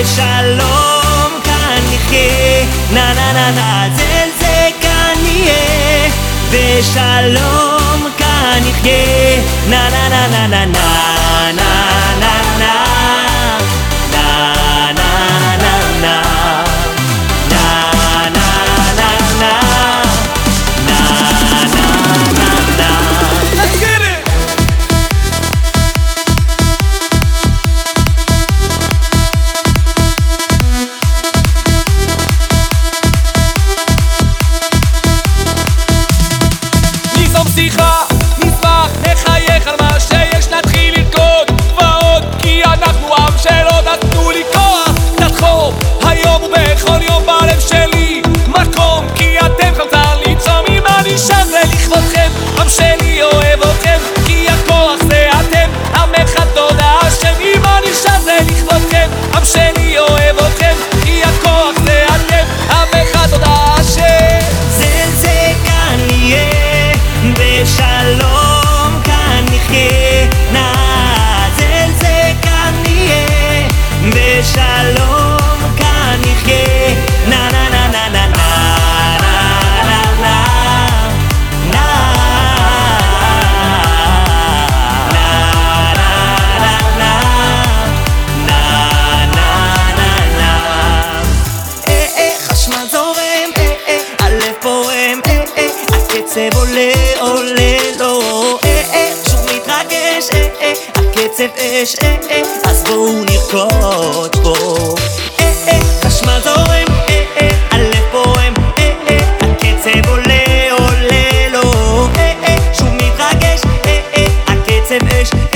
בשלום כאן נחיה, נה נה נה נה, צל זה כאן נהיה, בשלום כאן נחיה, נה נה נה נה נה נה נה נה פועם, אה אה, הקצב עולה עולה לו, אה אה, שוב מתרגש, אה אה, הקצב אש, אה אה, אז בואו נרקוד בו. אה, אה, אה, אה אש,